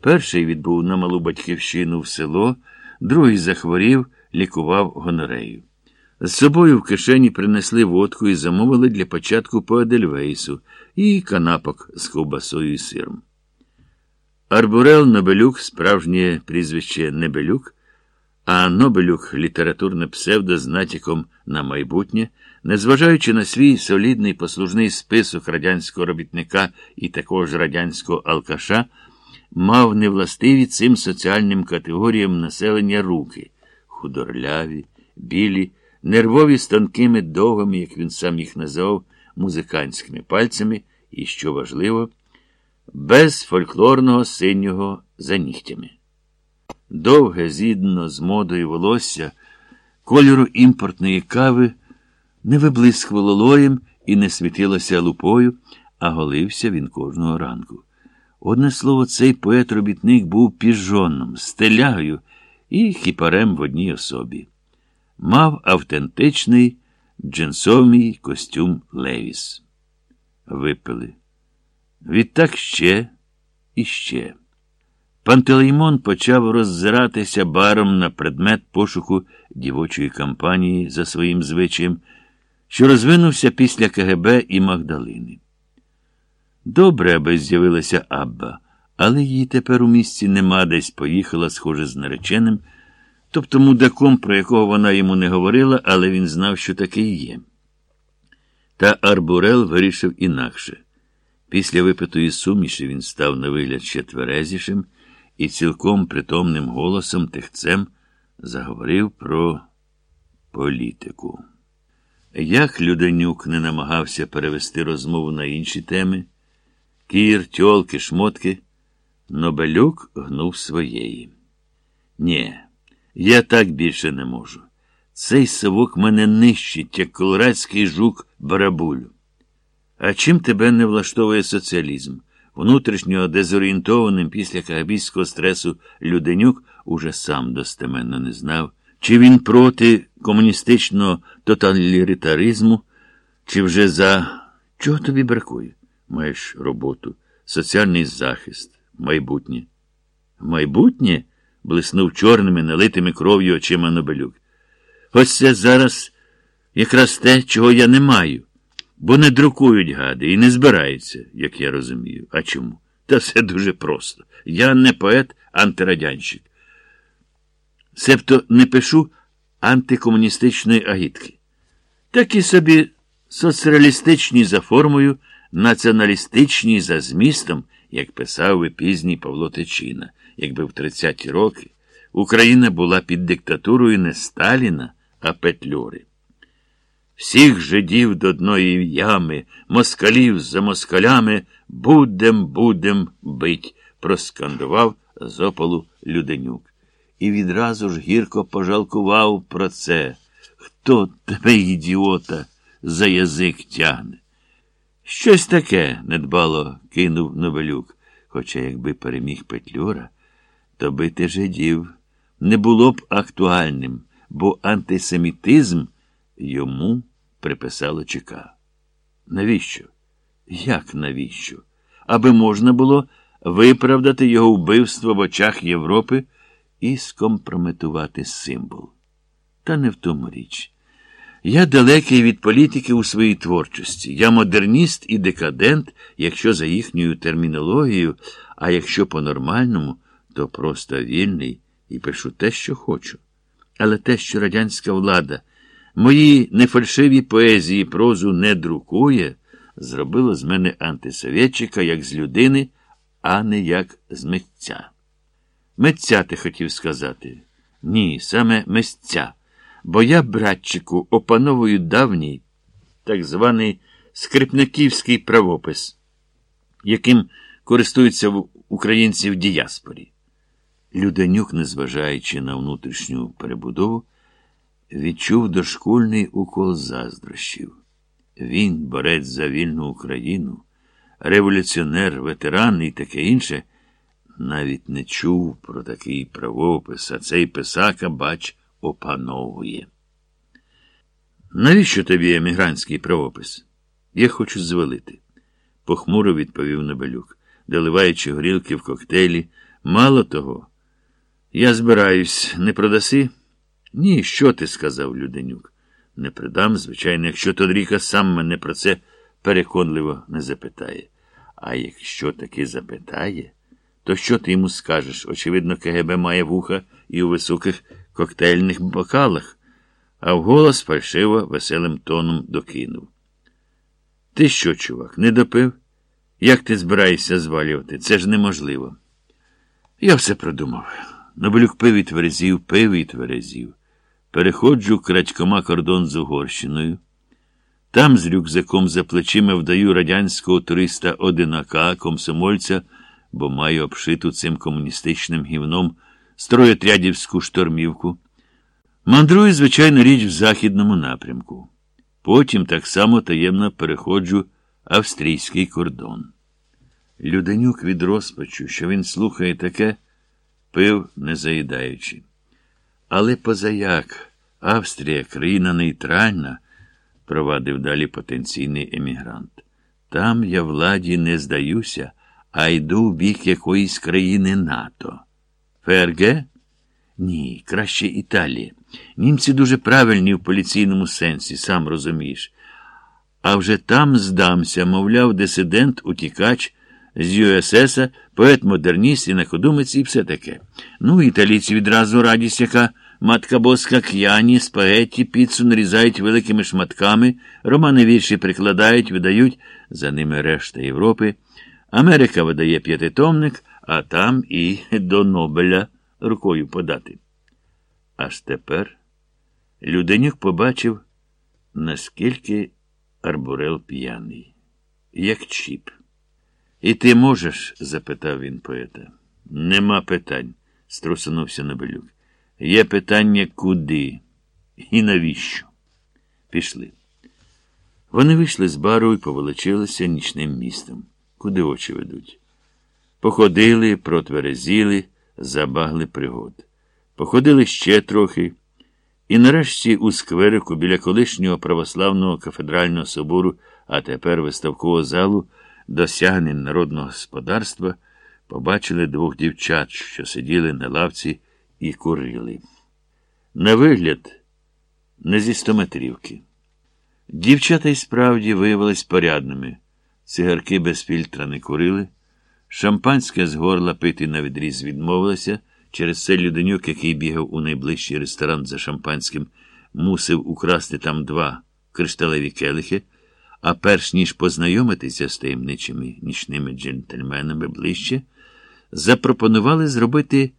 Перший відбув на малу батьківщину в село, другий захворів, лікував гонорею. З собою в кишені принесли водку і замовили для початку по Едельвейсу і канапок з ковбасою і сиром. Арбурел Нобелюк, справжнє прізвище Небелюк, а Нобелюк літературне псевдо з натяком на майбутнє, незважаючи на свій солідний послужний список радянського робітника і також радянського алкаша, мав невластиві цим соціальним категоріям населення руки худорляві, білі, нервові з тонкими довгими, як він сам їх називав, музикантськими пальцями, і, що важливо, без фольклорного синього за нігтями. Довге, зідно з модою волосся, кольору імпортної кави не виблискувало лоєм і не світилося лупою, а голився він кожного ранку. Одне слово, цей поет-робітник був піжоном, стелягою і хіпарем в одній особі. Мав автентичний джинсовий костюм Левіс. Випили. Відтак ще і ще. Пантелеймон почав роззиратися баром на предмет пошуку дівочої кампанії за своїм звичаєм, що розвинувся після КГБ і Магдалини. Добре, аби з'явилася Абба, але її тепер у місті нема, десь поїхала, схоже, з нареченим, тобто мудаком, про якого вона йому не говорила, але він знав, що такий є. Та Арбурел вирішив інакше. Після випитої суміші він став на вигляд ще тверезішим і цілком притомним голосом тихцем заговорив про політику. Як Люденюк не намагався перевести розмову на інші теми, кір, тьолки, шмотки, Нобелюк гнув своєї. Нє, я так більше не можу. Цей совок мене нищить, як колорадський жук барабулю. А чим тебе не влаштовує соціалізм? Внутрішньо дезорієнтованим після кагабійського стресу Люденюк уже сам достеменно не знав, чи він проти комуністичного тоталітаризму, чи вже за чого тобі бракує? Маєш роботу, соціальний захист, майбутнє. Майбутнє? блиснув чорними, налитими кров'ю очима Нобелюк. Ось це зараз якраз те, чого я не маю. Бо не друкують гади і не збираються, як я розумію. А чому? Та все дуже просто. Я не поет, антирадянщик. Себто не пишу антикомуністичної агітки. Такі собі соціалістичні за формою, націоналістичні за змістом, як писав би пізній Павло Тичина, якби в 30-ті роки Україна була під диктатурою не Сталіна, а Петлюри. Всіх жидів до одної ями, москалів за москалями будем, будем бить, проскандував з опалу Люденюк. І відразу ж гірко пожалкував про це. Хто тебе, ідіота, за язик тягне? Щось таке, недбало кинув Новелюк. Хоча, якби переміг Петлюра, то бити жидів не було б актуальним, бо антисемітизм йому приписало ЧК. Навіщо? Як навіщо? Аби можна було виправдати його вбивство в очах Європи і скомпрометувати символ. Та не в тому річ. Я далекий від політики у своїй творчості. Я модерніст і декадент, якщо за їхньою термінологією, а якщо по-нормальному, то просто вільний і пишу те, що хочу. Але те, що радянська влада мої нефальшиві поезії прозу не друкує, зробило з мене антисовєтчика як з людини, а не як з митця. Митця ти хотів сказати? Ні, саме митця. Бо я, братчику, опановую давній так званий скрипниківський правопис, яким користуються українці в діяспорі. Люденюк, незважаючи на внутрішню перебудову, відчув дошкульний укол заздрощів. Він, борець за вільну Україну, революціонер, ветеран і таке інше, навіть не чув про такий правопис, а цей писака, бач, опановує. Навіщо тобі емігрантський правопис? Я хочу звалити, похмуро відповів Небелюк, доливаючи горілки в коктейлі, Мало того, я збираюсь, не продаси? Ні, що ти сказав, Люденюк. Не придам, звичайно, якщо Тодріка сам мене про це переконливо не запитає. А якщо таки запитає, то що ти йому скажеш? Очевидно, КГБ має вуха і у високих коктейльних бокалах, а вголос фальшиво веселим тоном докинув. Ти що, чувак, не допив? Як ти збираєшся звалювати? Це ж неможливо. Я все продумав. Нобелюк пив і тверезів, пив і тверезів. Переходжу крадькома кордон з Угорщиною. Там з рюкзаком за плечима вдаю радянського туриста одинака, комсомольця, бо маю обшиту цим комуністичним гівном строєтрядівську штормівку. Мандрую, звичайно, річ в західному напрямку. Потім так само таємно переходжу австрійський кордон. Люденюк від розпачу, що він слухає таке, пив, не заїдаючи. Але позаяк Австрія, країна нейтральна, провадив далі потенційний емігрант. Там я владі не здаюся, а йду в бік якоїсь країни НАТО. ФРГ? Ні, краще Італія. Німці дуже правильні в поліційному сенсі, сам розумієш. А вже там здамся, мовляв, дисидент, утікач з ЮСС, поет-модерніст, інакодумець і все таке. Ну, італійці відразу радість, яка матка боска к'яні, спагетті, піцу нарізають великими шматками, романи вірші прикладають, видають, за ними решта Європи. Америка видає п'ятитомник, а там і до Нобеля рукою подати. Аж тепер Люденюк побачив, наскільки Арбурел п'яний, як чіп. І ти можеш? запитав він поета. Нема питань, струсунувся Нобелюк. Є питання куди і навіщо? Пішли. Вони вийшли з бару і повеличилися нічним містом. Куди очі ведуть? Походили, протверезіли, забагли пригод. Походили ще трохи, і нарешті у скверику біля колишнього православного кафедрального собору, а тепер виставкового залу, досягнень народного господарства, побачили двох дівчат, що сиділи на лавці і курили. На вигляд, не зі стометрівки. Дівчата й справді виявились порядними. Цигарки без фільтра не курили. Шампанське з горла пити на відріз відмовилося. Через це люденюк, який бігав у найближчий ресторан за шампанським, мусив украсти там два кришталеві келихи, а перш ніж познайомитися з таємничими нічними джентльменами ближче, запропонували зробити